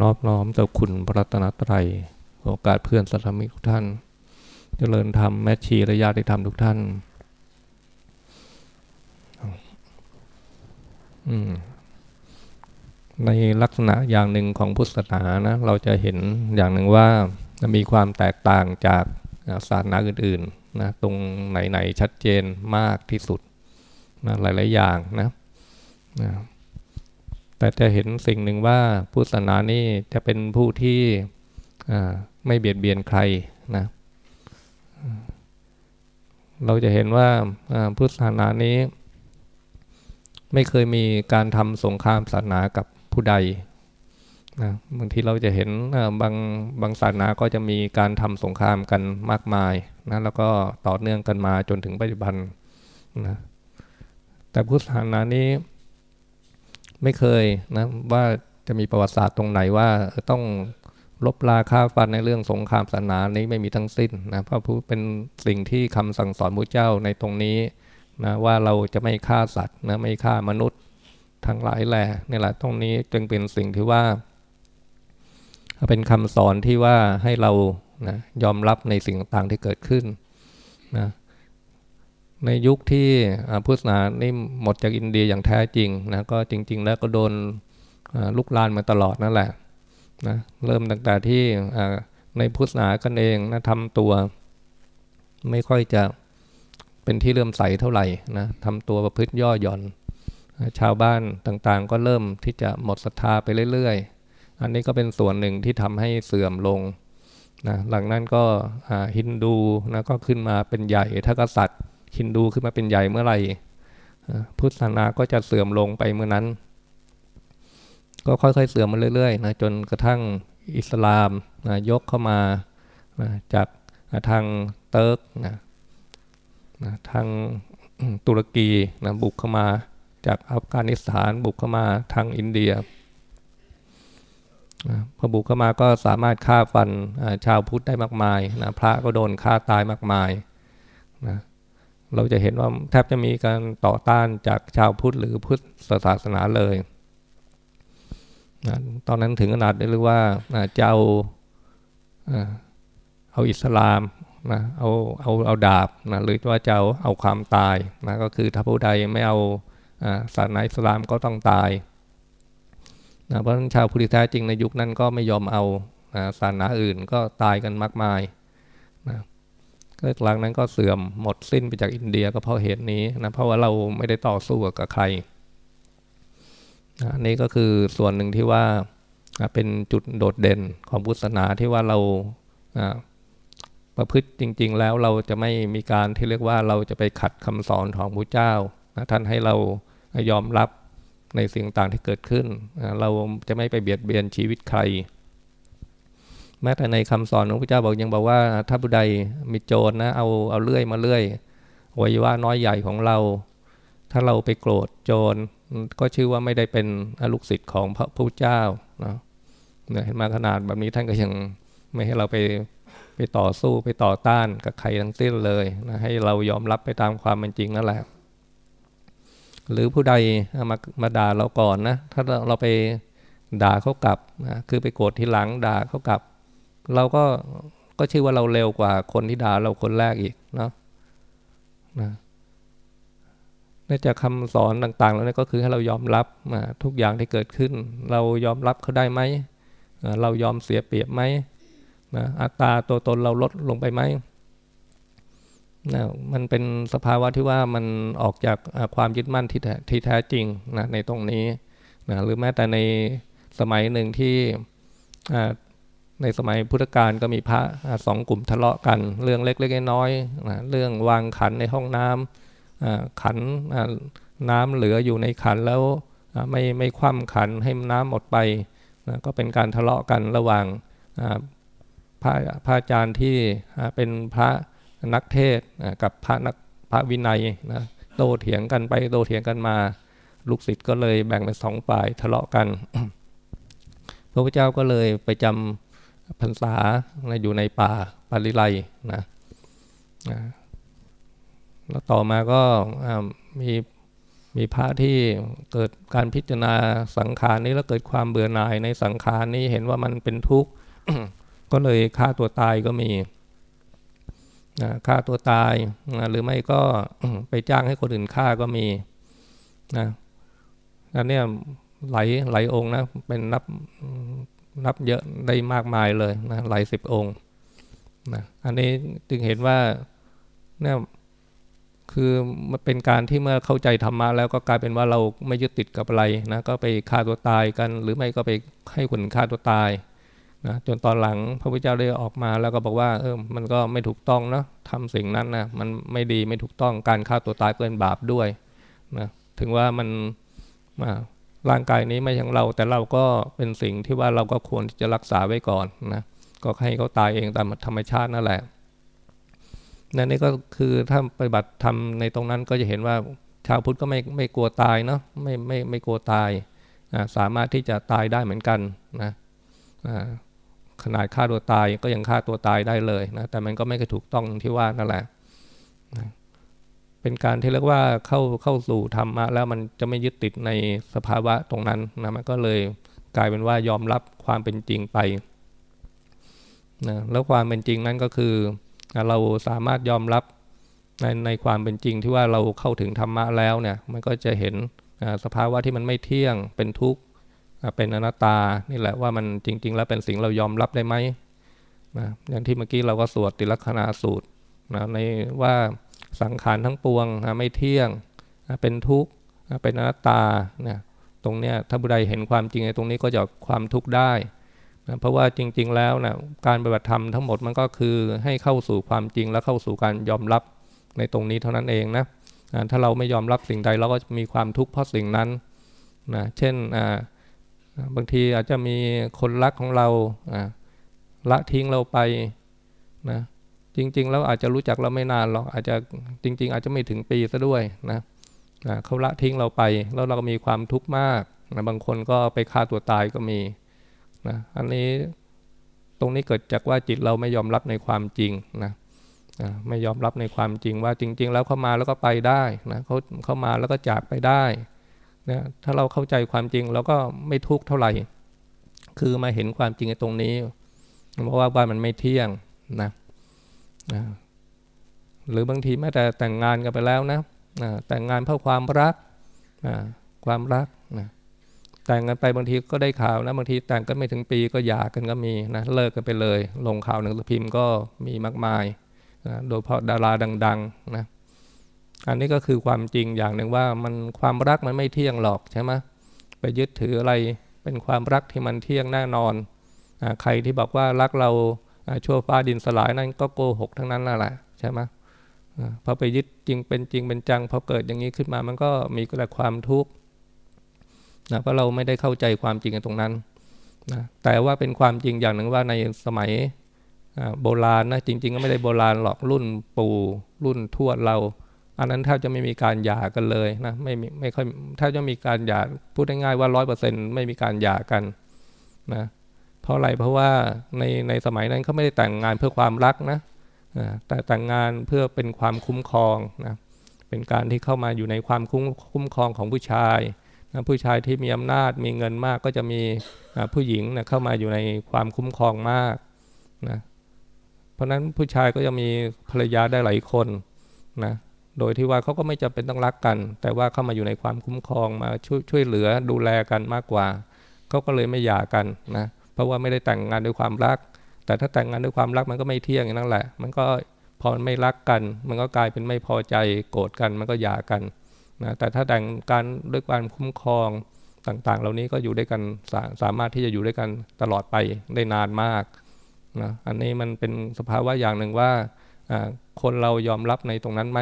นอบน้อมเจ้าคุณพระรัตนตรัยโอกาสเพื่อนสัตมิกทุกท่าน เจริญธรรมแม่ชีและญาติธรรมทุกท่าน ในลักษณะอย่างหนึ่งของพุทธศาสนานะ เราจะเห็นอย่างหนึ่งว่ามีความแตกต่างจากศาสนาอื่นๆนะตรงไหน ๆ ชัดเจนมากที่สุดนะหลาย ๆ อย่างนะนะ แต่จะเห็นสิ่งหนึ่งว่าพุทธศาสนานี่จะเป็นผู้ที่ไม่เบียดเบียนใครนะเราจะเห็นว่าพุทธศาสนานี้ ไม่เคยมีการทำสงครามศาสนากับผู้ใดนะบางทีเราจะเห็นบางบางศาสนาก็จะมีการทำสงครามกันมากมายนะแล้วก็ต่อเนื่องกันมาจนถึงปัจจุบันนะแต่พุทธศาสนานี้ ไม่เคยนะว่าจะมีประวัติศาสตร์ตรงไหนว่าต้องลบลาค่าฟันในเรื่องสงครามศาสนานี้ไม่มีทั้งสิ้นนะพราะเป็นสิ่งที่คำสั่งสอนพระเจ้าในตรงนี้นะว่าเราจะไม่ฆ่าสัตว์นะไม่ฆ่ามนุษย์ทั้งหลายแหละนี่แหละตรงนี้จึงเป็นสิ่งที่ว่า เป็นคำสอนที่ว่าให้เรานะยอมรับในสิ่งต่างที่เกิดขึ้นนะ ในยุคที่พุทธศาสนานี่หมดจากอินเดียอย่างแท้จริงนะก็จริง ๆ แล้วก็โดนลุกลานมาตลอดนั่นแหละนะเริ่มตั้งแต่ที่ในพุทธศาสนากันเองนะทำตัว ไม่ค่อยจะเป็นที่เริ่มใสเท่าไหร่นะทำตัวประพฤติย่อหย่อน ชาวบ้านต่างๆ ก็เริ่มที่จะหมดศรัทธาไปเรื่อยๆ อันนี้ก็เป็นส่วนหนึ่งที่ทำให้เสื่อมลงนะหลังนั้นก็ฮินดูนะก็ขึ้นมาเป็นใหญ่ถ้ากษัตริย์ ฮินดูขึ้นมาเป็นใหญ่เมื่อไหร่พุทธศาสนาก็จะเสื่อมลงไปเมื่อนั้น ก็ค่อยๆเสื่อมมาเรื่อยๆนะจนกระทั่งอิสลามนะยกเข้ามานะจากทางเติร์กนะนะทางตุรกีนะบุกเข้ามาจากอัฟกานิสถานบุกเข้ามาทางอินเดียพอบุกเข้ามาก็สามารถฆ่าฟันชาวพุทธได้มากมายนะพระก็โดนฆ่าตายมากมายนะ เราจะเห็นว่าแทบจะมีการต่อต้านจากชาวพุทธหรือพุทธศาสนาเลยนะตอนนั้นถึงขนาดได้เรียกว่าจะเอาเอาอิสลามนะเอาเอาเอาดาบนะหรือว่าจะเอาเอาความตายนะก็คือถ้าผู้ใดไม่เอาศาสนาอิสลามก็ต้องตายนะเพราะฉะนั้นชาวพุทธแท้จริงในยุคนั้นก็ไม่ยอมเอาศาสนาอื่นก็ตายกันมากมาย หลังนั้นก็เสื่อมหมดสิ้นไปจากอินเดียก็เพราะเหตุนี้นะเพราะว่าเราไม่ได้ต่อสู้กับใครอันนี้ก็คือส่วนหนึ่งที่ว่าเป็นจุดโดดเด่นของพุทธศาสนาที่ว่าเราประพฤติจริง ๆ แล้วเราจะไม่มีการที่เรียกว่าเราจะไปขัดคำสอนของพระเจ้าท่านให้เรายอมรับในสิ่งต่างที่เกิดขึ้น เราจะไม่ไปเบียดเบียนชีวิตใคร แม้แต่ในคำสอนของพระเจ้าบอกยังบอกว่า ถ้าผู้ใดมีโจรนะเอาเอาเลื่อยมาเลื่อยวัยวะน้อยใหญ่ของเรา ถ้าเราไปโกรธโจรก็ชื่อว่าไม่ได้เป็นลูกศิษย์ของพระพุทธเจ้านะเนี่ยเห็นมาขนาดแบบนี้ท่านก็ยังไม่ให้เราไปไปต่อสู้ไปต่อต้านกับใครทั้งสิ้นเลยนะให้เรายอมรับไปตามความเป็นจริงนั่นแหละ หรือผู้ใดมามาด่าเราก่อนนะ ถ้าเราไปด่าเขากลับนะคือไปโกรธทีหลังด่าเขากลับ เราก็ก็ชื่อว่าเราเร็วกว่าคนที่ด่าเราคนแรกอีกเนาะนะนอกจากคำสอนต่าง ๆ แล้วนี่ก็คือให้เรายอมรับทุกอย่างที่เกิดขึ้น เรายอมรับเขาได้ไหมเรายอมเสียเปรียบไหมนะอัตราตัวตนเราลดลงไปไหมนะมันเป็นสภาวะที่ว่ามันออกจากความยึดมั่นที่ที่แท้จริงนะในตรงนี้นะหรือแม้แต่ในสมัยหนึ่งที่ ในสมัยพุทธกาลก็มีพระสองกลุ่มทะเลาะกัน เรื่องเล็กๆน้อยๆเรื่องวางขันในห้องน้ำขันน้ำเหลืออยู่ในขันแล้วไม่ไม่คว่ำขันให้น้ำหมดไปก็เป็นการทะเลาะกันระหว่างพระพระอาจารย์ที่เป็นพระนักเทศกับพระนักพระวินัยนะโตเถียงกันไปโตเถียงกันมา ลูกศิษย์ก็เลยแบ่งเป็นสองฝ่ายทะเลาะกัน พระพุทธเจ้าก็เลยไปจำ พรรษาอยู่ในป่าปาริไลนะแล้วต่อมาก็มีมีพระที่เกิดการพิจารณาสังขารนี้แล้วเกิดความเบื่อหน่ายในสังขารนี้เห็นว่ามันเป็นทุกข์ ก็เลยฆ่าตัวตายก็มีฆ่าตัวตายหรือไม่ก็ไปจ้างให้คนอื่นฆ่าก็มีนะอันนี้หลายหลายองค์นะเป็นนับ นับเยอะได้มากมายเลยนะหลายสิบองค์นะอันนี้จึงเห็นว่าเนี่ยคือมันเป็นการที่เมื่อเข้าใจธรรมะแล้วก็กลายเป็นว่าเราไม่ยึดติดกับอะไรนะก็ไปฆ่าตัวตายกัน หรือไม่ก็ไปให้คนฆ่าตัวตายนะจนตอนหลังพระพุทธเจ้าได้ออกมาแล้วก็บอกว่าเออมันก็ไม่ถูกต้องนะทำสิ่งนั้นนะมันไม่ดีไม่ถูกต้องการฆ่าตัวตายเป็นบาปด้วยนะถึงว่ามันมา ร่างกายนี้ไม่ใช่ของเรา แต่เราก็เป็นสิ่งที่ว่าเราก็ควรที่จะรักษาไว้ก่อนนะก็ให้เขาตายเองตามธรรมชาตินั่นแหละนั่นนี่ก็คือถ้าปฏิบัติทำในตรงนั้นก็จะเห็นว่าชาวพุทธก็ไม่ไม่กลัวตายเนาะไม่ไม่ไม่กลัวตายสามารถที่จะตายได้เหมือนกันนะขนาดฆ่าตัวตายก็ยังฆ่าตัวตายได้เลยนะแต่มันก็ไม่ถูกต้องที่ว่านั่นแหละนะ เป็นการที่เรียกว่าเข้าเข้าสู่ธรรมะแล้วมันจะไม่ยึดติดในสภาวะตรงนั้นนะมันก็เลยกลายเป็นว่ายอมรับความเป็นจริงไปนะแล้วความเป็นจริงนั้นก็คือเราสามารถยอมรับในในความเป็นจริงที่ว่าเราเข้าถึงธรรมะแล้วเนี่ยมันก็จะเห็นสภาวะที่มันไม่เที่ยงเป็นทุกข์เป็นอนัตตานี่แหละว่ามันจริง ๆ แล้วเป็นสิ่งเรายอมรับได้ไหมนะอย่างที่เมื่อกี้เราก็สวดติลักษณาสูตรนะในว่า สังขารทั้งปวงไม่เที่ยงเป็นทุกข์เป็นอนัตตาเนี่ยตรงเนี้ยถ้าบุได้เห็นความจริงในตรงนี้ก็จะความทุกข์ได้นะเพราะว่าจริง ๆ แล้วนะการปฏิบัติธรรมทั้งหมดมันก็คือให้เข้าสู่ความจริงและเข้าสู่การยอมรับในตรงนี้เท่านั้นเองนะถ้าเราไม่ยอมรับสิ่งใดเราก็มีความทุกข์เพราะสิ่งนั้นนะเช่นบางทีอาจจะมีคนรักของเราละทิ้งเราไปนะ จริง ๆ แล้วอาจจะรู้จักเราไม่นานหรอกอาจจะจริง ๆ อาจจะไม่ถึงปีซะด้วยนะเขาละทิ้งเราไปแล้วเราก็มีความทุกข์มากนะบางคนก็ไปฆ่าตัวตายก็มีนะอันนี้ตรงนี้เกิดจากว่าจิตเราไม่ยอมรับในความจริงนะนะไม่ยอมรับในความจริงว่าจริง ๆ แล้วเขามาแล้วก็ไปได้นะเขาเขามาแล้วก็จากไปได้นะถ้าเราเข้าใจความจริงเราก็ไม่ทุกข์เท่าไหร่ คือมาเห็นความจริงในตรงนี้เพราะว่าบ้านมันไม่เที่ยงนะ นะหรือบางทีแม้แต่แต่งงานกันไปแล้วนะนะแต่งงานเพราะความรักนะความรักนะแต่งกันไปบางทีก็ได้ข่าวนะบางทีแต่งกันไม่ถึงปีก็หย่ากันก็มีนะเลิกกันไปเลย ลงข่าวหนังสือพิมพ์ก็มีมากมายนะโดยเฉพาะดาราดังๆนะอันนี้ก็คือความจริงอย่างหนึ่งว่ามันความรักมันไม่เที่ยงหรอกใช่ไหมไปยึดถืออะไรเป็นความรักที่มันเที่ยงแน่นอนอใครที่บอกว่ารักเรา ชั่วฟ้าดินสลายนั่นก็โกหกทั้งนั้นแหละใช่ไหมพอไปยึดจริงเป็นจริงเป็นจังพอเกิดอย่างนี้ขึ้นมามันก็มีแต่ความทุกข์นะเพราะเราไม่ได้เข้าใจความจริงตรงนั้นนะแต่ว่าเป็นความจริงอย่างหนึ่งว่าในสมัยโบราณนะจริง ๆ ก็ไม่ได้โบราณหรอกรุ่นปู่รุ่นทวดเรา อันนั้นแทบจะไม่มีการหย่ากันเลยนะไม่ไม่ค่อยแทบจะมีการหย่าพูดง่ายๆว่าร้อยเปอร์เซ็นต์ไม่มีการหย่ากันนะ เพราะอะไรเพราะว่าในในสมัยนั้นเขาไม่ได้แต่งงานเพื่อความรักนะแต่แต่งงานเพื่อเป็นความคุ้มครองนะเป็นการที่เข้ามาอยู่ในความคุ้มคุ้มครองของผู้ชายนะผู้ชายที่มีอำนาจมีเงินมากก็จะมีผู้หญิงนะเข้ามาอยู่ในความคุ้มครองมากนะเพราะนั้นผู้ชายก็จะมีภรรยาได้หลายคนนะโดยที่ว่าเขาก็ไม่จำเป็นต้องรักกัน แต่ว่าเข้ามาอยู่ในความคุ้มครองมาช่วยช่วยเหลือดูแลกันมากกว่าเขาก็เลยไม่หย่ากันนะ เพราะว่าไม่ได้แต่งงานด้วยความรัก แต่ถ้าแต่งงานด้วยความรักมันก็ไม่เที่ยงนั่นแหละ มันก็พอไม่รักกัน มันก็กลายเป็นไม่พอใจโกรธกันมันก็หย่ากันนะแต่ถ้าแต่งการด้วยความคุ้มครองต่างๆ เหล่านี้ก็อยู่ด้วยกันสาสามารถที่จะอยู่ด้วยกันตลอดไปได้นานมากนะอันนี้มันเป็นสภาวะอย่างหนึ่งว่าคนเรายอมรับในตรงนั้นไหม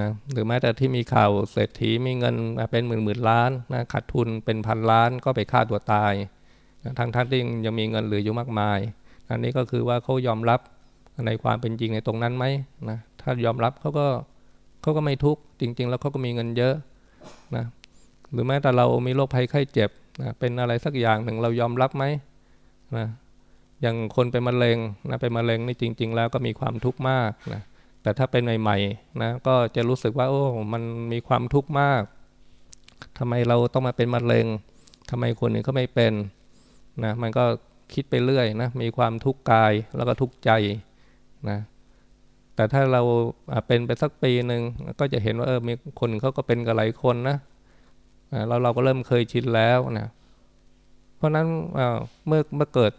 นะหรือแม้แต่ที่มีข่าวเศรษฐีมีเงินเป็นหมื่นหมื่นล้านนะขาดทุนเป็นพันล้านก็ไปฆ่าตัวตาย ทั้งทั้งที่ยังมีเงินเหลืออยู่มากมายอันนี้ก็คือว่าเขายอมรับในความเป็นจริงในตรงนั้นไหมนะถ้ายอมรับเขาก็เขาก็ไม่ทุกข์จริง ๆ แล้วเขาก็มีเงินเยอะนะหรือแม้แต่เรามีโรคภัยไข้เจ็บนะเป็นอะไรสักอย่างหนึ่งเรายอมรับไหมนะอย่างคนเป็นมะเร็งนะเป็นมะเร็งนี่จริง ๆ แล้วก็มีความทุกข์มากนะแต่ถ้าเป็นใหม่ๆนะก็จะรู้สึกว่าโอ้มันมีความทุกข์มากทำไมเราต้องมาเป็นมะเร็งทำไมคนอื่นเขาไม่เป็น นะมันก็คิดไปเรื่อยนะมีความทุกข์กายแล้วก็ทุกข์ใจนะแต่ถ้าเราเป็นไปสักปีหนึ่งก็จะเห็นว่าเออมีคนเขาก็เป็นกับหลายคนนะเราเราก็เริ่มเคยชินแล้วนะเพราะนั้นเมื่อเมื่อเกิด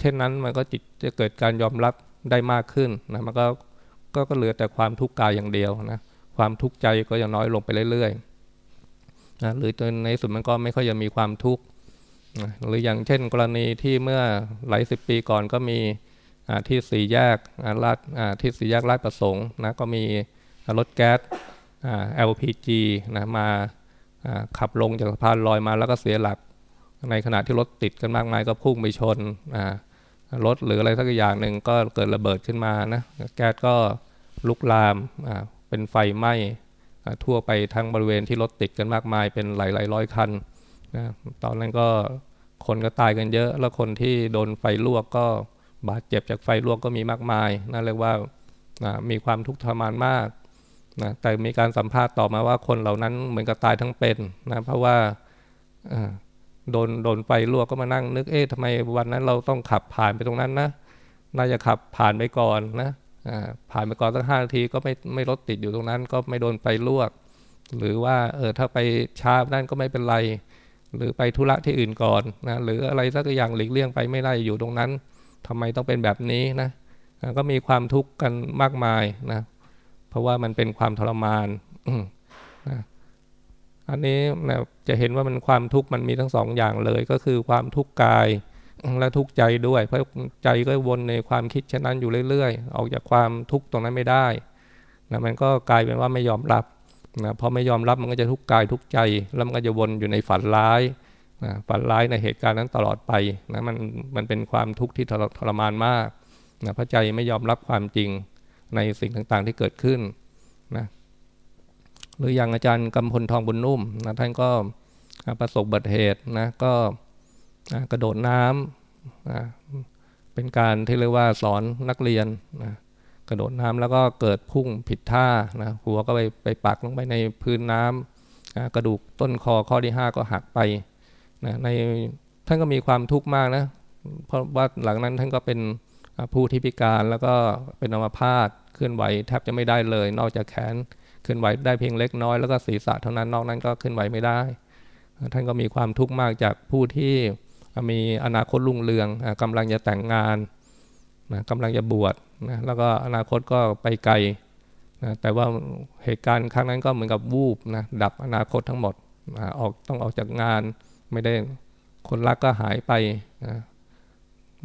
เช่นนั้นมันก็จิตจะเกิดการยอมรับได้มากขึ้นนะมันก็ก็ก็เหลือแต่ความทุกข์กายอย่างเดียวนะความทุกข์ใจก็จะน้อยลงไปเรื่อยๆนะหรือจนในสุดมันก็ไม่ค่อยจะมีความทุกข์ หรืออย่างเช่นกรณีที่เมื่อหลายสิบปีก่อนก็มีที่สี่แยกลาดที่สี่แยกลาดประสงค์นะก็มีรถแก๊ส LPG นะมาขับลงจากสะพานลอยมาแล้วก็เสียหลัก ในขณะที่รถติดกันมากมายก็พุ่งไปชนรถหรืออะไรสักอย่างหนึ่งก็เกิดระเบิดขึ้นมานะแก๊สก็ลุกลามเป็นไฟไหม้ทั่วไปทั้งบริเวณที่รถติดกันมากมายเป็นหลายๆร้อยคัน นะตอนนั้นก็คนก็ตายกันเยอะ แล้วคนที่โดนไฟลวกก็บาดเจ็บจากไฟลวกก็มีมากมายนั่นเรียกว่านะมีความทุกข์ทรมานมากนะแต่มีการสัมภาษณ์ต่อมาว่าคนเหล่านั้นเหมือนกับตายทั้งเป็นนะเพราะว่าโดนโดนไฟลวกก็มานั่งนึกเอ๊ะทำไมวันนั้นเราต้องขับผ่านไปตรงนั้นนะน่าจะขับผ่านไปก่อนนะผ่านไปก่อนสักห้านาทีก็ไม่ไม่รถติดอยู่ตรงนั้น ก็ไม่โดนไฟลวก หรือว่าเออถ้าไปช้านั่นก็ไม่เป็นไร หรือไปธุระที่อื่นก่อนนะหรืออะไรสักอย่างหลีกเลี่ยงไปไม่ได้อยู่ตรงนั้นทำไมต้องเป็นแบบนี้นะก็มีความทุกข์กันมากมายนะเพราะว่ามันเป็นความทรมานนะอันนี้นะจะเห็นว่ามันความทุกข์มันมีทั้งสองอย่างเลย ก็คือความทุกข์กายและทุกข์ใจด้วย เพราะใจก็วนในความคิดเช่นนั้นอยู่เรื่อย ๆ ออกจากความทุกข์ตรงนั้นไม่ได้นะมันก็กลายเป็นว่าไม่ยอมรับ นะพอไม่ยอมรับมันก็จะทุกข์กายทุกข์ใจ แล้วมันก็จะวนอยู่ในฝันร้ายนะฝันร้ายในเหตุการณ์นั้นตลอดไปนะมันมันเป็นความทุกข์ที่ทรมานมากนะเพราะใจไม่ยอมรับความจริงในสิ่งต่างๆที่เกิดขึ้นนะหรืออย่างอาจารย์กำพลทองบุญนุ่มนะท่านก็ประสบบัติเหตุนะก็กระโดดน้ำนะเป็นการที่เรียกว่าสอนนักเรียนนะ กระโดดน้ำแล้วก็เกิดพุ่งผิดท่านะหัวก็ไปไปปักลงไปในพื้นน้ำนะกระดูกต้นคอข้อที่ 5 ก็หักไปนะในท่านก็มีความทุกข์มากนะเพราะว่าหลังนั้นท่านก็เป็นผู้ที่พิการแล้วก็เป็นอัมพาตเคลื่อนไหวแทบจะไม่ได้เลย นอกจากแขนเคลื่อนไหวได้เพียงเล็กน้อยแล้วก็ศีรษะเท่านั้นนอกนั้นก็เคลื่อนไหวไม่ได้ ท่านก็มีความทุกข์มากจากผู้ที่มีอนาคตรุ่งเรืองกำลังจะแต่งงาน นะกำลังจะบวชนะแล้วก็อนาคตก็ไปไกลนะแต่ว่าเหตุการณ์ครั้งนั้นก็เหมือนกับวูบนะดับอนาคตทั้งหมดนะออกต้องออกจากงานไม่ได้คนรักก็หายไปนะ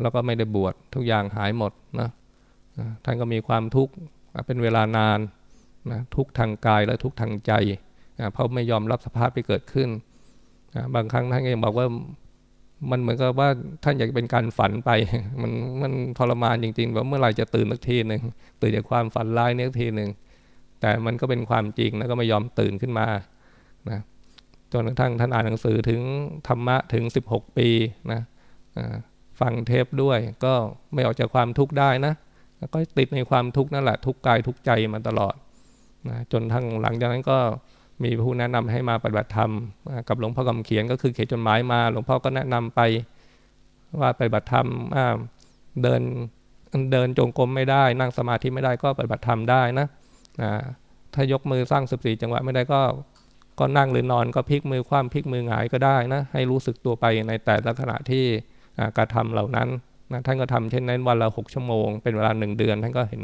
แล้วก็ไม่ได้บวชทุกอย่างหายหมดนะนะท่านก็มีความทุกข์เป็นเวลานานนะทุกทางกายและทุกทางใจนะเพราะไม่ยอมรับสภาพที่เกิดขึ้นนะบางครั้งท่านก็ยังบอกว่า มันเหมือนกับว่าท่านอยากเป็นการฝันไป มันมันทรมานจริงๆว่าเมื่อไหร่จะตื่นสักทีหนึ่งตื่นจากความฝันร้ายนี้สักทีหนึ่งแต่มันก็เป็นความจริงแล้วก็ไม่ยอมตื่นขึ้นมานะจนกระทั่งท่านอ่านหนังสือถึงธรรมะถึง 16 ปีนะฟังเทปด้วยก็ไม่ออกจากความทุกข์ได้นะก็ติดในความทุกข์นั่นแหละทุกกายทุกใจมาตลอดนะจนทั้งหลังจากนั้นก็ มีผู้แนะนำให้มาปฏิบัติธรรมกับหลวงพ่อคำเขียนก็คือเขียนจดหมายมา หลวงพ่อก็แนะนำไปว่าปฏิบัติธรรมเดินเดินจงกรมไม่ได้ นั่งสมาธิไม่ได้ก็ปฏิบัติธรรมได้นะถ้ายกมือสร้างสิบสี่จังหวะไม่ได้ก็ก็นั่งหรือนอนก็พลิกมือคว่ำพลิกมือหงายก็ได้นะ ให้รู้สึกตัวไปในแต่ละขณะที่การทำเหล่านั้นนะท่านก็ทำเช่นนั้นวันละหกชั่วโมงเป็นเวลาหนึ่งเดือนท่านก็เห็น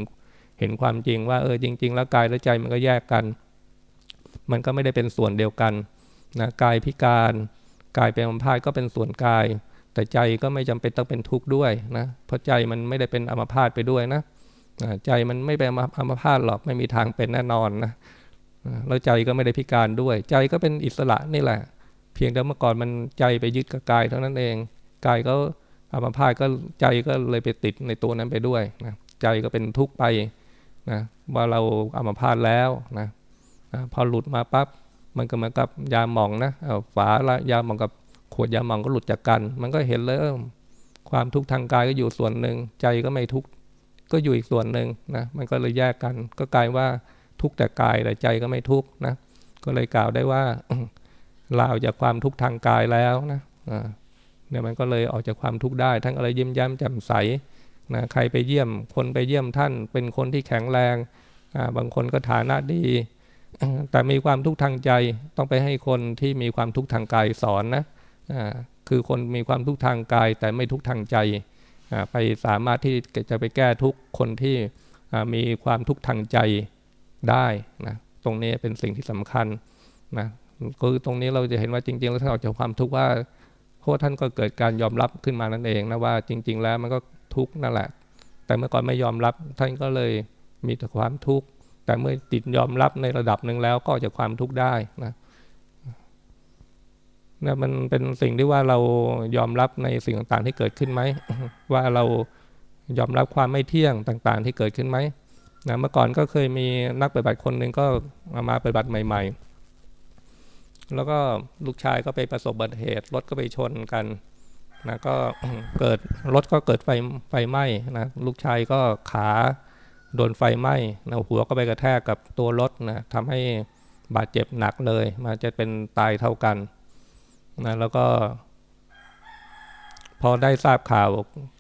เห็นความจริงว่าเออจริง ๆ แล้วกายและใจมันก็แยกกัน มันก็ไม่ได้เป็นส่วนเดียวกันนะกายพิการกายเป็นอัมพาตก็เป็นส่วนกาย แต่ใจก็ไม่จำเป็นต้องเป็นทุกข์ด้วยนะเพราะใจมันไม่ได้เป็นอัมพาตไปด้วยนะใจมันไม่เป็นอัมพาตหรอกไม่มีทางเป็นแน่นอนนะแล้วใจก็ไม่ได้พิการด้วย ใจก็เป็นอิสระนี่แหละ เพียงแต่เมื่อก่อนมันใจไปยึดกับกายเท่านั้นเองกายก็อัมพาตก็ใจก็เลยไปติดในตัวนั้นไปด้วยนะใจก็เป็นทุกข์ไปนะว่าเราอามพาดแล้วนะ นะพอหลุดมาปั๊บมันก็เหมือนกับยาหมองนะฝาละยาหมองกับขวดยาหมองก็หลุดจากกัน มันก็เห็นเลยความทุกข์ทางกายก็อยู่ส่วนหนึ่ง ใจก็ไม่ทุกข์ก็อยู่อีกส่วนหนึ่งนะมันก็เลยแยกกัน ก็กลายว่าทุกแต่กายแต่ใจก็ไม่ทุกนะก็เลยกล่าวได้ว่าลาออกจากความทุกข์ทางกายแล้วนะเนี่ยมันก็เลยออกจากความทุกข์ได้ ทั้งอะไรยิ้มย้มแจ่มใสนะใครไปเยี่ยมคนไปเยี่ยมท่าน เป็นคนที่แข็งแรง บางคนก็ฐานะดี แต่มีความทุกข์ทางใจต้องไปให้คนที่มีความทุกข์ทางกายสอนนะคือคนมีความทุกข์ทางกายแต่ไม่ทุกข์ทางใจ ไปสามารถที่จะไปแก้ทุกคนที่มีความทุกข์ทางใจได้นะตรงนี้เป็นสิ่งที่สำคัญนะคือตรงนี้เราจะเห็นว่าจริงๆแล้วท่านออกจากความทุกข์ว่าเพราะท่านก็เกิดการยอมรับขึ้นมานั่นเองนะว่าจริง ๆ แล้วมันก็ทุกข์นั่นแหละ แต่เมื่อก่อนไม่ยอมรับท่านก็เลยมีแต่ความทุกข์ แต่เมื่อติดยอมรับในระดับหนึ่งแล้วก็จะความทุกข์ได้นะนะมันเป็นสิ่งที่ว่าเรายอมรับในสิ่งต่างๆที่เกิดขึ้นไหมว่าเรายอมรับความไม่เที่ยงต่างๆ ที่เกิดขึ้นไหมนะเมื่อก่อนก็เคยมีนักปฏิบัติคนหนึ่งก็มาปฏิบัติใหม่ ๆ แล้วก็ลูกชายก็ไปประสบอุบัติเหตุรถก็ไปชนกันนะก็เกิดรถก็เกิดไฟไฟไหม้นะลูกชายก็ขา โดนไฟไหม้นะหัวก็ไปกระแทกกับตัวรถนะทำให้บาดเจ็บหนักเลยมาจะเป็นตายเท่ากันนะแล้วก็ พอได้ทราบข่าว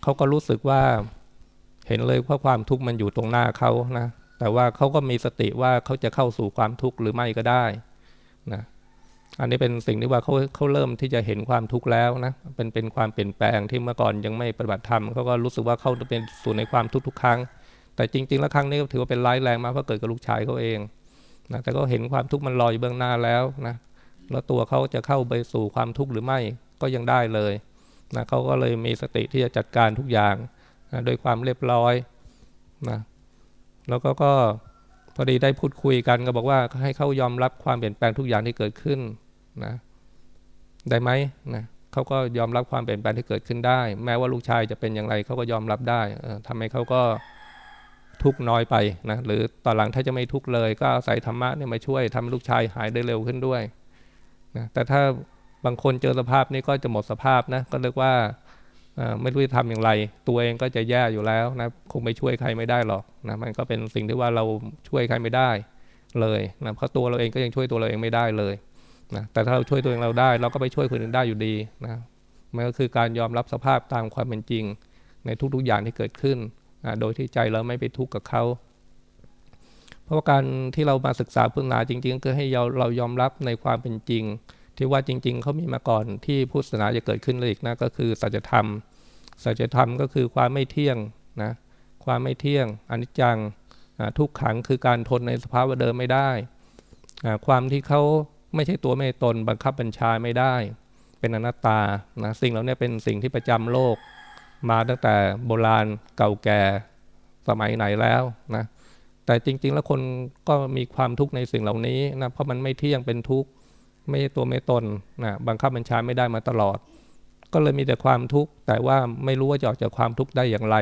เขาก็รู้สึกว่าเห็นเลยว่าความทุกข์มันอยู่ตรงหน้าเขานะแต่ว่าเขาก็มีสติว่าเขาจะเข้าสู่ความทุกข์หรือไม่ก็ได้นะอันนี้เป็นสิ่งที่ว่าเขาเขาเริ่มที่จะเห็นความทุกข์แล้วนะเป็นเป็นความเปลี่ยนแปลงที่เมื่อก่อนยังไม่ปฏิบัติธรรมเขาก็รู้สึกว่าเขาจะเป็นสู่ในความทุกข์ทุกครั้ง แต่จริง ๆ แล้วครั้งนี้ก็ถือว่าเป็นร้ายแรงมากเพราะเกิดกับลูกชายเขาเองนะแต่ก็เห็นความทุกข์มันลอยอยู่เบื้องหน้าแล้วนะแล้วตัวเขาจะเข้าไปสู่ความทุกข์หรือไม่ก็ยังได้เลยนะเขาก็เลยมีสติที่จะจัดการทุกอย่างนะโดยความเรียบร้อยนะแล้วก็ก็พอดีได้พูดคุยกันก็บอกว่าให้เขายอมรับความเปลี่ยนแปลงทุกอย่างที่เกิดขึ้นนะได้ไหมนะเขาก็ยอมรับความเปลี่ยนแปลงที่เกิดขึ้นได้ แม้ว่าลูกชายจะเป็นอย่างไรเขาก็ยอมรับได้ทำให้เขาก็ ทุกน้อยไปนะหรือตอนหลังถ้าจะไม่ทุกเลยก็อาศัยธรรมะเนี่ยมาช่วยทำให้ลูกชายหายได้เร็วขึ้นด้วยนะแต่ถ้าบางคนเจอสภาพนี้ก็จะหมดสภาพนะก็เรียกว่าไม่รู้จะทำอย่างไร ตัวเองก็จะแย่อยู่แล้วนะคงไปช่วยใครไม่ได้หรอกนะมันก็เป็นสิ่งที่ว่าเราช่วยใครไม่ได้เลยนะเพราะตัวเราเองก็ยังช่วยตัวเราเองไม่ได้เลยนะแต่ถ้าเราช่วยตัวเองเราได้ เราก็ไปช่วยคนอื่นได้อยู่ดีนะมันก็คือการยอมรับสภาพตามความเป็นจริง ในทุกๆอย่างที่เกิดขึ้น นะโดยที่ใจเราไม่ไปทุกข์กับเขา เพราะการที่เรามาศึกษาพุทธศาสนาจริง ๆ ก็ให้เราเรายอมรับในความเป็นจริง ที่ว่าจริง ๆเขามีมาก่อนที่พุทธศาสนาจะเกิดขึ้นเลยอีกนะก็คือสัจธรรมสัจธรรมก็คือความไม่เที่ยงนะความไม่เที่ยงอนิจจังทุกขังคือการทนในสภาพเดิมไม่ได้ความที่เขาไม่ใช่ตัวไม่ตนบังคับบัญชาไม่ได้ เป็นอนัตตานะสิ่งเหล่านี้เป็นสิ่งที่ประจำโลก มาตั้งแต่โบราณเก่าแก่สมัยไหนแล้วนะแต่จริง ๆ แล้วคนก็มีความทุกข์ในสิ่งเหล่านี้นะเพราะมันไม่เที่ยงเป็นทุกข์ไม่ใช่ตัวไม่ตนนะบังคับบัญชาไม่ได้มาตลอด ก็เลยมีแต่ความทุกข์แต่ว่าไม่รู้ว่าจะออกจากความทุกข์ได้อย่างไร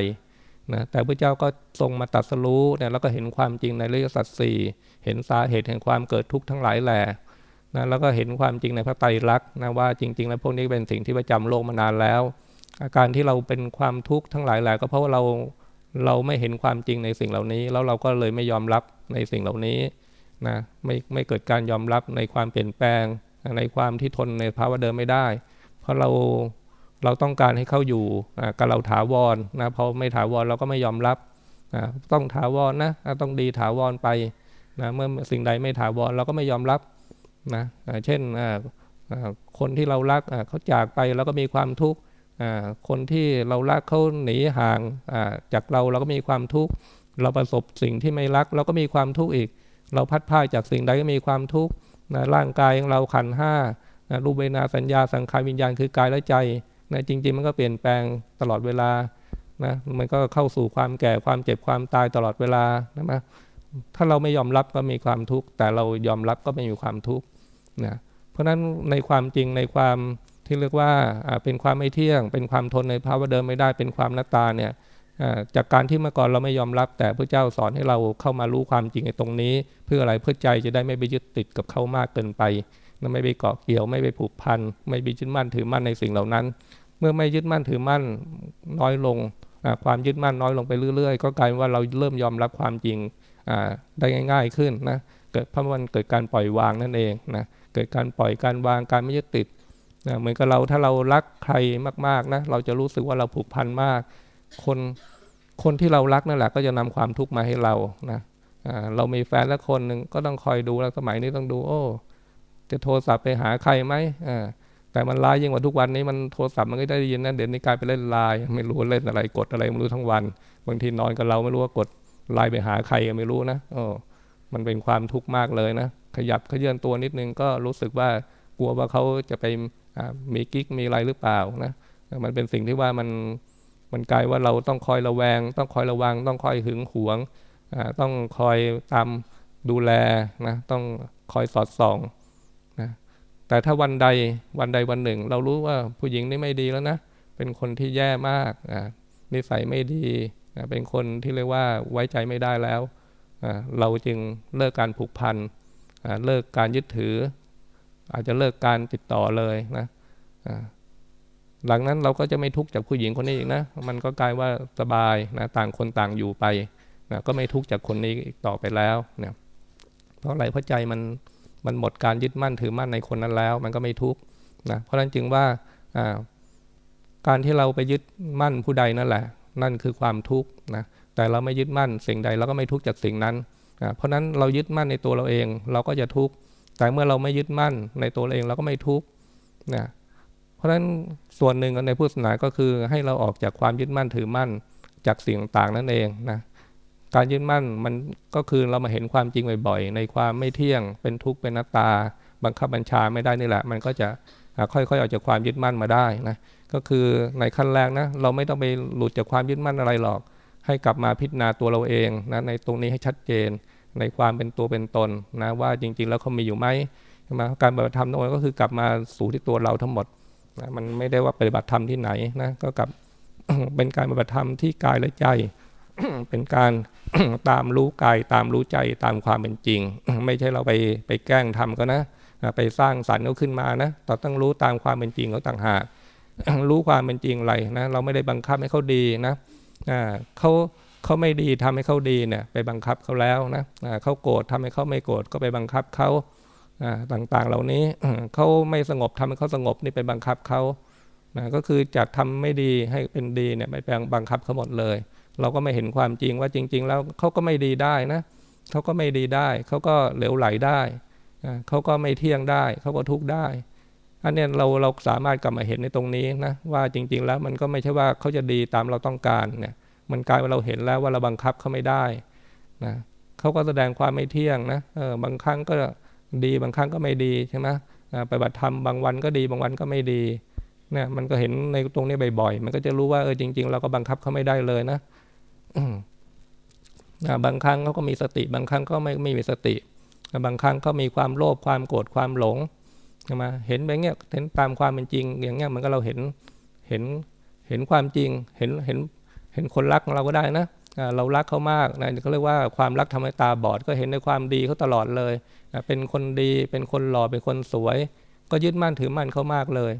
นะแต่พระเจ้าก็ทรงมาตัดสรู้เนี่ยแล้วก็เห็นความจริงในเรื่องสัตว์สี่เห็นสาเหตุแห่งความเกิดทุกข์ทั้งหลายแหล่นะแล้วก็เห็นความจริงในพระไตรลักษณ์นะว่าจริง ๆ แล้วพวกนี้เป็นสิ่งที่ประจำโลกมานานแล้ว อาการที่เราเป็นความทุกข์ทั้งหลายแหล่ก็เพราะว่าเราเราไม่เห็นความจริงในสิ่งเหล่านี้ แล้วเราก็เลยไม่ยอมรับในสิ่งเหล่านี้นะไม่ไม่เกิดการยอมรับในความเปลี่ยนแปลงในความที่ทนในภาวะเดิมไม่ได้ เพราะเราเราต้องการให้เขาอยู่กับเราถาวรนะพอไม่ถาวรเราก็ไม่ยอมรับต้องถาวรนะต้องดีถาวรไปนะเมื่อสิ่งใดไม่ถาวรเราก็ไม่ยอมรับนะเช่นคนที่เรารักเขาจากไปเราก็มีความทุกข์ คนที่เรารักเขาหนีห่างจากเราเราก็มีความทุกข์เราประสบสิ่งที่ไม่รัก เราก็มีความทุกข์อีก เราพัดพาจากสิ่งใดก็มีความทุกข์ร่างกายของเราขันห้ารูปเวนาสัญญาสังขารวิญญาณคือกายและใจนะจริง ๆ มันก็เปลี่ยนแปลงตลอดเวลานะมันก็เข้าสู่ความแก่ความเจ็บความตายตลอดเวลานะถ้าเราไม่ยอมรับก็มีความทุกข์แต่เรายอมรับก็ไม่มีความทุกข์นะเพราะฉะนั้นในความจริงในความ ที่เรียกว่าเป็นความไม่เที่ยง เป็นความทนในภาวะเดิมไม่ได้เป็นความนัตตาเนี่ยจากการที่เมื่อก่อนเราไม่ยอมรับ แต่พระเจ้าสอนให้เราเข้ามารู้ความจริงในตรงนี้ เพื่ออะไรเพื่อใจจะได้ไม่ไปยึดติดกับเขามากเกินไปไม่ไปเกาะเกี่ยวไม่ไปผูกพันไม่ไปยึดมั่นถือมั่นในสิ่งเหล่านั้น เมื่อไม่ยึดมั่นถือมั่นน้อยลงความยึดมั่นน้อยลงไปเรื่อย ๆ ก็กลายว่าเราเริ่มยอมรับความจริงได้ง่าย ๆขึ้นนะเกิดพระมันเกิดการปล่อยวางนั่นเองนะเกิดการปล่อยการวางการไม่ยึดติด นะเหมือนกับเราถ้าเรารักใครมากๆนะเราจะรู้สึกว่าเราผูกพันมาก คนคนที่เรารักนั่นแหละก็จะนำความทุกข์มาให้เรานะเรามีแฟนแล้วคนหนึ่งก็ต้องคอยดูแล้วสมัยนี้ต้องดู โอ้ จะโทรศัพท์ไปหาใครไหมแต่มันไลน์ยิ่งกว่าทุกวันนี้มันโทรศัพท์มันก็ได้ยินนะเดี๋ยวนี้กลายไปเล่นไลน์ไม่รู้เล่นอะไรกดอะไรไม่รู้ทั้งวัน บางทีนอนกับเราไม่รู้ว่ากดไลน์ไปหาใครก็ไม่รู้นะโอ้มันเป็นความทุกข์มากเลยนะขยับขยื่นตัวนิดนึงก็รู้สึกว่ากลัวว่าเขาจะไป มีกิ๊กมีอะไรหรือเปล่านะมันเป็นสิ่งที่ว่ามันมันกลายว่าเราต้องคอยระแวง ต้องคอยระวัง ต้องคอยหึงหวงต้องคอยตามดูแลนะต้องคอยสอดส่องนะแต่ถ้าวันใดวันใดวันหนึ่ง เรารู้ว่าผู้หญิงนี่ไม่ดีแล้วนะเป็นคนที่แย่มากนิสัยไม่ดีเป็นคนที่เรียกว่าไว้ใจไม่ได้แล้วเราจึงเลิกการผูกพันเลิกการยึดถือ อาจจะเลิกการติดต่อเลยนะหลังนั้นเราก็จะไม่ทุกข์จากผู้หญิงคนนี้อีกนะ มันก็กลายว่าสบายนะต่างคนต่างอยู่ไปนะก็ไม่ทุกข์จากคนนี้อีกต่อไปแล้วเนี่ยเพราะอะไรเพราะใจมันมันหมดการยึดมั่นถือมั่นในคนนั้นแล้ว มันก็ไม่ทุกข์นะเพราะฉะนั้นจึงว่าการที่เราไปยึดมั่นผู้ใดนั่นแหละ นั่นคือความทุกข์นะแต่เราไม่ยึดมั่นสิ่งใดเราก็ไม่ทุกข์จากสิ่งนั้นนะเพราะนั้นเรายึดมั่นในตัวเราเอง เราก็จะทุกข์ แต่เมื่อเราไม่ยึดมั่นในตัวเราเองเราก็ไม่ทุกข์นะเพราะฉะนั้นส่วนหนึ่งในพุทธศาสนาก็คือให้เราออกจากความยึดมั่นถือมั่นจากสิ่งต่างนั่นเองนะการยึดมั่นมันก็คือเรามาเห็นความจริงบ่อยๆ ในความไม่เที่ยงเป็นทุกข์เป็นนัตตา บังคับบัญชาไม่ได้นี่แหละ มันก็จะค่อยๆออกจากความยึดมั่นมาได้นะก็คือในขั้นแรกนะเราไม่ต้องไปหลุดจากความยึดมั่นอะไรหรอก ให้กลับมาพิจารณาตัวเราเองนะในตรงนี้ให้ชัดเจน ในความเป็นตัวเป็นตนนะว่าจริง ๆ แล้วเขามีอยู่ไหมใช่ไหมการปฏิบัติธรรมนั่นก็คือกลับมาสู่ที่ตัวเราทั้งหมดนะมันไม่ได้ว่าปฏิบัติธรรมที่ไหนนะก็กลับเป็นการปฏิบัติธรรมที่กายและใจ เป็นการตามรู้กายตามรู้ใจตามความเป็นจริง ไม่ใช่เราไปไปแกล้งทำก็นะไปสร้างสรรค์เขาขึ้นมานะเราต้องรู้ตามความเป็นจริงเขาต่างหากรู้ความเป็นจริงอะไรนะเราไม่ได้บังคับให้เขาดีนะเขา เขาไม่ดีทำให้เขาดีเนี่ยไปบังคับเขาแล้วนะเขาโกรธทำให้เขาไม่โกรธก็ไปบังคับเขาต่างๆเหล่านี้เขาไม่สงบทำให้เขาสงบนี่ไปบังคับเขาก็คือจะทำไม่ดีให้เป็นดีเนี่ยไปแปลงบังคับเขาหมดเลย เราก็ไม่เห็นความจริงว่าจริง ๆ แล้วเขาก็ไม่ดีได้นะเขาก็ไม่ดีได้เขาก็เหลวไหลได้เขาก็ไม่เที่ยงได้เขาก็ทุกข์ได้อันนี้เราเราสามารถกลับมาเห็นในตรงนี้นะว่าจริง ๆ แล้วมันก็ไม่ใช่ว่าเขาจะดีตามเราต้องการเนี่ย มันกลายว่าเราเห็นแล้วว่าเราบังคับเขาไม่ได้นะเขาก็แสดงความไม่เที่ยงนะเออบางครั้งก็ดีบางครั้งก็ไม่ดีใช่ไหมไปบัติธรรมบางวันก็ดีบางวันก็ไม่ดีเนี่ยมันก็เห็นในตรงนี้บ่อยๆ มันก็จะรู้ว่าเออจริง ๆ เราก็บังคับเขาไม่ได้เลยนะบางครั้งเขาก็มีสติ บางครั้งก็ไม่ไม่มีสติ บางครั้งก็มีความโลภความโกรธความหลงใช่ไหมเห็นไปเงี้ยเห็นตามความเป็นจริง อย่างเงี้ยมันก็เราเห็นเห็นเห็นความจริง เห็นเห็น เห็นคนรักของเราก็ได้นะเรารักเขามากนะเขาเรียกว่าความรักทำให้ตาบอดก็เห็นในความดีเขาตลอดเลยเป็นคนดีเป็นคนหล่อเป็นคนสวย ก็ยึดมั่นถือมั่นเขามากเลย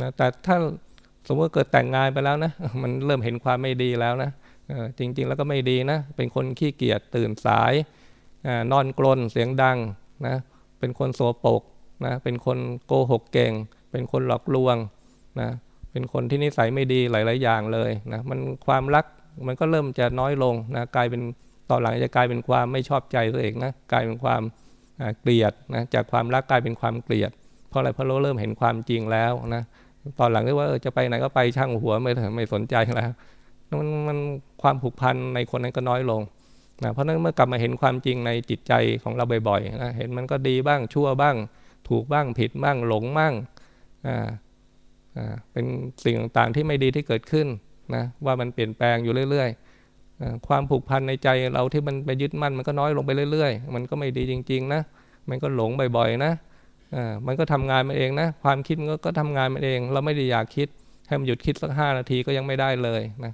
นะแต่ถ้าสมมติเกิดแต่งงานไปแล้วนะ มันเริ่มเห็นความไม่ดีแล้วนะจริง ๆ แล้วก็ไม่ดีนะ เป็นคนขี้เกียจตื่นสายนอนกลนเสียงดังนะเป็นคนโสโปกนะเป็นคนโกหกเก่ง เป็นคนหลอกลวงนะ เป็นคนที่นิสัยไม่ดีหลาย ๆ อย่างเลยนะมันความรักมันก็เริ่มจะน้อยลงนะกลายเป็นตอนหลังจะกลายเป็นความไม่ชอบใจตัวเองนะกลายเป็นความเกลียดนะจากความรักกลายเป็นความเกลียด เพราะอะไรเพราะเราเริ่มเห็นความจริงแล้วนะตอนหลังเรียกว่าจะไปไหนก็ไปช่างหัวไม่ไม่สนใจแล้วมันมันความผูกพันในคนนั้นก็น้อยลงนะเพราะนั้นเมื่อกลับมาเห็นความจริงในจิตใจของเราบ่อยๆนะเห็นมันก็ดีบ้างชั่วบ้าง ถูกบ้างผิดบ้างหลงบ้างอ่าอ่า เป็นสิ่งต่างๆที่ไม่ดีที่เกิดขึ้นนะว่ามันเปลี่ยนแปลงอยู่เรื่อยๆ ความผูกพันในใจเราที่มันไปยึดมั่นมันก็น้อยลงไปเรื่อยๆ มันก็ไม่ดีจริงๆนะมันก็หลงบ่อยๆนะมันก็ทำงานมันเองนะความคิดมันก็ทำงานมันเอง เราไม่ได้อยากคิดให้มันหยุดคิดสักห้านาทีก็ยังไม่ได้เลยนะ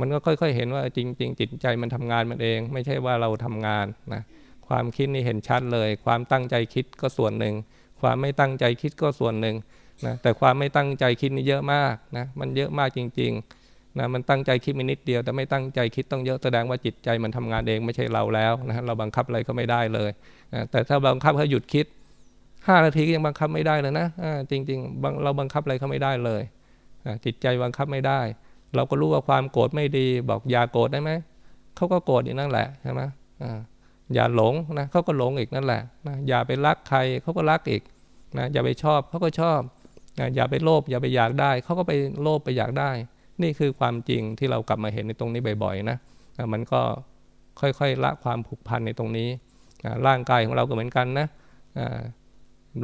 มันก็ค่อยๆเห็นว่าจริง ๆ จิตใจมันทำงานมันเอง ไม่ใช่ว่าเราทำงานนะความคิดนี่เห็นชัดเลย ความตั้งใจคิดก็ส่วนหนึ่ง ความไม่ตั้งใจคิดก็ส่วนหนึ่ง นะแต่ความไม่ตั้งใจคิดนี่เยอะมากนะมันเยอะมากจริงนะมันตั้งใจคิดมินิดเดียว แต่ไม่ตั้งใจคิดต้องเยอะแสดงว่าจิตใจมันทำงานเองไม่ใช่เราแล้วนะเราบังคับอะไรก็ไม่ได้เลยนะแต่ถ้าบังคับเขาหยุดคิดห้านาทีก็ยังบังคับไม่ได้เลยนะจริงๆเราบังคับอะไรเขาไม่ได้เลยจิตใจบังคับไม่ได้ เราก็รู้ว่าความโกรธไม่ดี บอกอย่าโกรธได้ไหมเขาก็โกรธอีกนั่นแหละใช่ไหมอย่าหลงนะเขาก็หลงอีกนั่นแหละนะอย่าไปรักใครเขาก็รักอีกนะอย่าไปชอบเขาก็ชอบ นะอย่าไปโลภอย่าไปอยากได้ เขาก็ไปโลภไปอยากได้ นี่คือความจริงที่เรากลับมาเห็นในตรงนี้บ่อยๆนะนะมันก็ค่อยๆละความผูกพันในตรงนี้นะร่างกายของเราก็เหมือนกันนะ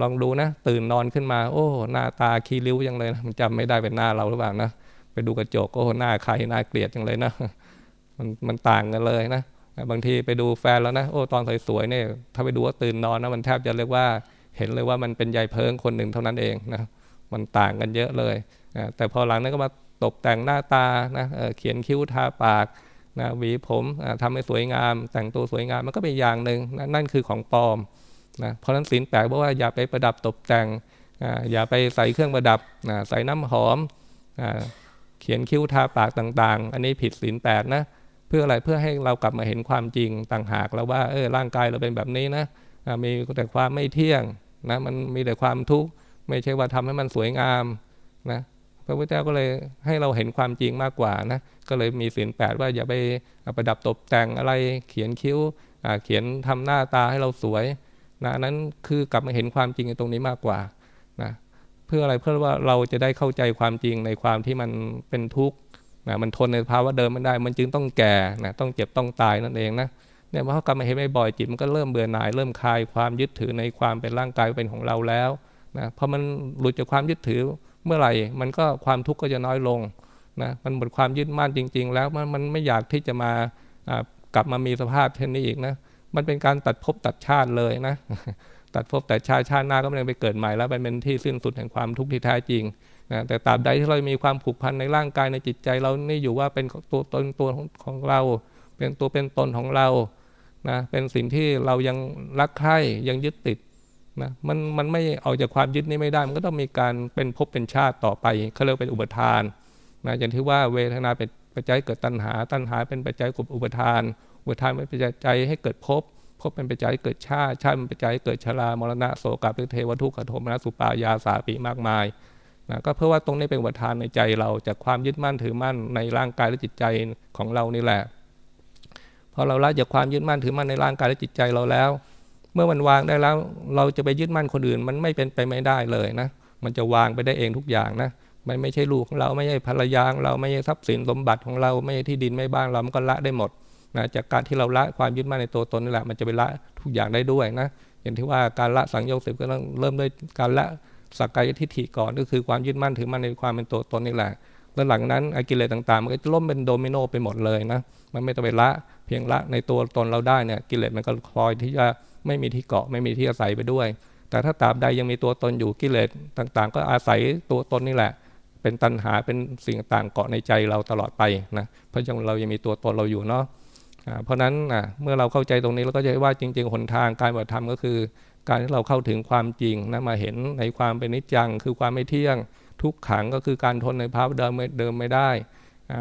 ลองดูนะตื่นนอนขึ้นมา โอ้หน้าตาคีริ้วยังเลยนะมันจำไม่ได้เป็นหน้าเราหรือเปล่านะไปดูกระจกโอ้หน้าใครหน้าเกลียดจังเลยนะมันมันต่างกันเลยนะบางทีไปดูแฟนแล้วนะโอ้ตอนสวยๆเนี่ยถ้าไปดูว่าตื่นนอนนะมันแทบจะเรียกว่า เห็นเลยว่ามันเป็นใยเพิงคนหนึ่งเท่านั้นเองนะ มันต่างกันเยอะเลยนะแต่พอหลังนั้นก็มาตกแต่งหน้าตานะเเขียนคิ้วทาปากนะหวีผมทำให้สวยงาม แต่งตัวสวยงามมันก็เป็นอย่างหนึ่งนะนั่นคือของปลอมนะเพราะนั้นศีลแปดบอกว่าอย่าไปประดับตกแต่งอย่าไปใส่เครื่องประดับนะใส่น้ำหอมเขียนคิ้วทาปากต่างๆ อันนี้ผิดศีลแปดนะเพื่ออะไรเพื่อให้เรากลับมาเห็นความจริงต่างหากแล้วว่าเออร่างกายเราเป็นแบบนี้นะมีแต่ความไม่เที่ยงนะมันมีแต่ความทุกข์ ไม่ใช่ว่าทำให้มันสวยงามนะพระพุทธเจ้าก็เลยให้เราเห็นความจริงมากกว่านะก็เลยมีศีลแปดว่าอย่าไปประดับตกแต่งอะไรเขียนคิ้วเขียนทำหน้าตาให้เราสวยนะนั้นคือกลับมาเห็นความจริงในตรงนี้มากกว่านะเพื่ออะไรเพื่อว่าเราจะได้เข้าใจความจริงในความที่มันเป็นทุกข์นะมันทนในภาวะเดิมไม่ได้ มันจึงต้องแก่นะต้องเจ็บต้องตายนั่นเองนะเนี่ยพอกลับมาเห็นบ่อยจิตมันก็เริ่มเบื่อหน่าย เริ่มคลายความยึดถือในความเป็นร่างกายเป็นของเราแล้ว นะพอมันหลุดจากความยึดถือเมื่อไหร่ มันก็ความทุกข์ก็จะน้อยลงนะมันหมดความยึดมั่นจริง ๆ แล้วมันมันไม่อยากที่จะมากลับมามีสภาพเช่นนี้อีกนะมันเป็นการตัดภพตัดชาติเลยนะตัดภพแตัดชาติชาติหน้าก็ไม่ได้ไปเกิดใหม่แล้วเป็นที่สิ้นสุดแห่งความทุกข์ที่แท้จริงนะแต่ตราบใดที่เรามีความผูกพันในร่างกายในจิตใจ เรานี่อยู่ว่าเป็นตัวตนตัวของเรา เป็นตัวเป็นตนของเรานะเป็นสิ่งที่เรายังรักใคร่ยังยึดติด นะมันมันไม่เอาจากความยึดนี้ไม่ได้ มันก็ต้องมีการเป็นภพเป็นชาติต่อไปเขาเรียกเป็นอุปทานนะอย่างที่ว่าเวทนาเป็นปัจจัยเกิดตัณหา ตัณหาเป็นปัจจัยกบอุปทาน อุปทานเป็นปัจจัยให้เกิดภพภพเป็นปัจจัยเกิดชาติชาติเป็นปัจจัยเกิดชรามรณะโสกาปิเทวทุกขโทมนัสสุปายาสาปีมากมายนะก็เพื่อว่าตรงนี้เป็นอุปทานในใจเราจากความยึดมั่นถือมั่นในร่างกายและจิตใจของเรานี่แหละพอเราละจากความยึดมั่นถือมั่นในร่างกายและจิตใจเราแล้ว เมื่อมันวางได้แล้ว เราจะไปยึดมั่นคนอื่น มันไม่เป็นไปไม่ได้เลยนะ มันจะวางไปได้เองทุกอย่างนะมันไม่ใช่ลูกของเราไม่ใช่ภรรยาของเราไม่ใช่ทรัพย์สินสมบัติของเราไม่ใช่ที่ดินไม่บ้านเรามันก็ละได้หมดนะจากการที่เราละความยึดมั่นในตัวตนนี่แหละมันจะไปละทุกอย่างได้ด้วยนะอย่างที่ว่าการละสังโยชน์สิบก็ต้องเริ่มด้วยการละสักกายทิฏฐิก่อนก็คือความยึดมั่นถือมั่นในความเป็นตัวตนนี่แหละแล้วหลังนั้นอกิเลสต่างๆ มันก็จะล่มเป็นโดมิโนไปหมดเลยนะมันไม่ต้องไปละเพียงละในตัวตนเราได้เนี่ยกิเลสมันก็คลอยที่จะ ไม่มีที่เกาะไม่มีที่อาศัยไปด้วย แต่ถ้าตาบใดยังมีตัวตนอยู่กิเลสต่างๆ ก็อาศัยตัวตนนี่แหละ เป็นตัณหาเป็นสิ่งต่างเกาะในใจเราตลอดไปนะเพราะฉะนั้นเรายังมีตัวตนเราอยู่เนาะเพราะนั้นเมื่อเราเข้าใจตรงนี้เราก็จะว่าจริงๆหนทางการปฏิบัติธรรมก็คือ การที่เราเข้าถึงความจริงนะมาเห็นในความเป็นนิจจัง คือความไม่เที่ยง ทุกขังก็คือการทนในภาวะเดิมเดิมไม่ได้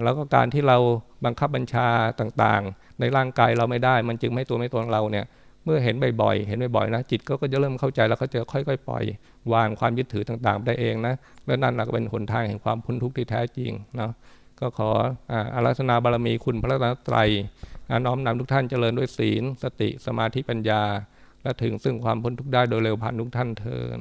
แล้วก็การที่เราบังคับบัญชาต่างๆ ในร่างกายเราไม่ได้ มันจึงไม่ตัวไม่ตัวเราเนี่ย เมื่อเห็นบ่อยๆ เห็นบ่อยๆนะจิตก็จะเริ่มเข้าใจแล้วก็จะค่อยๆ ปล่อย วางความยึดถือต่างๆ ได้เองนะและนั่นแหละก็เป็นหนทางแห่งความพ้นทุกข์ที่แท้จริงเนาะก็ขออารัธนาบารมีคุณพระรัตนตรัยน้อมนำทุกท่านเจริญด้วยศีล สติสมาธิปัญญา และถึงซึ่งความพ้นทุกข์ได้โดยเร็วพันทุกท่านเทิน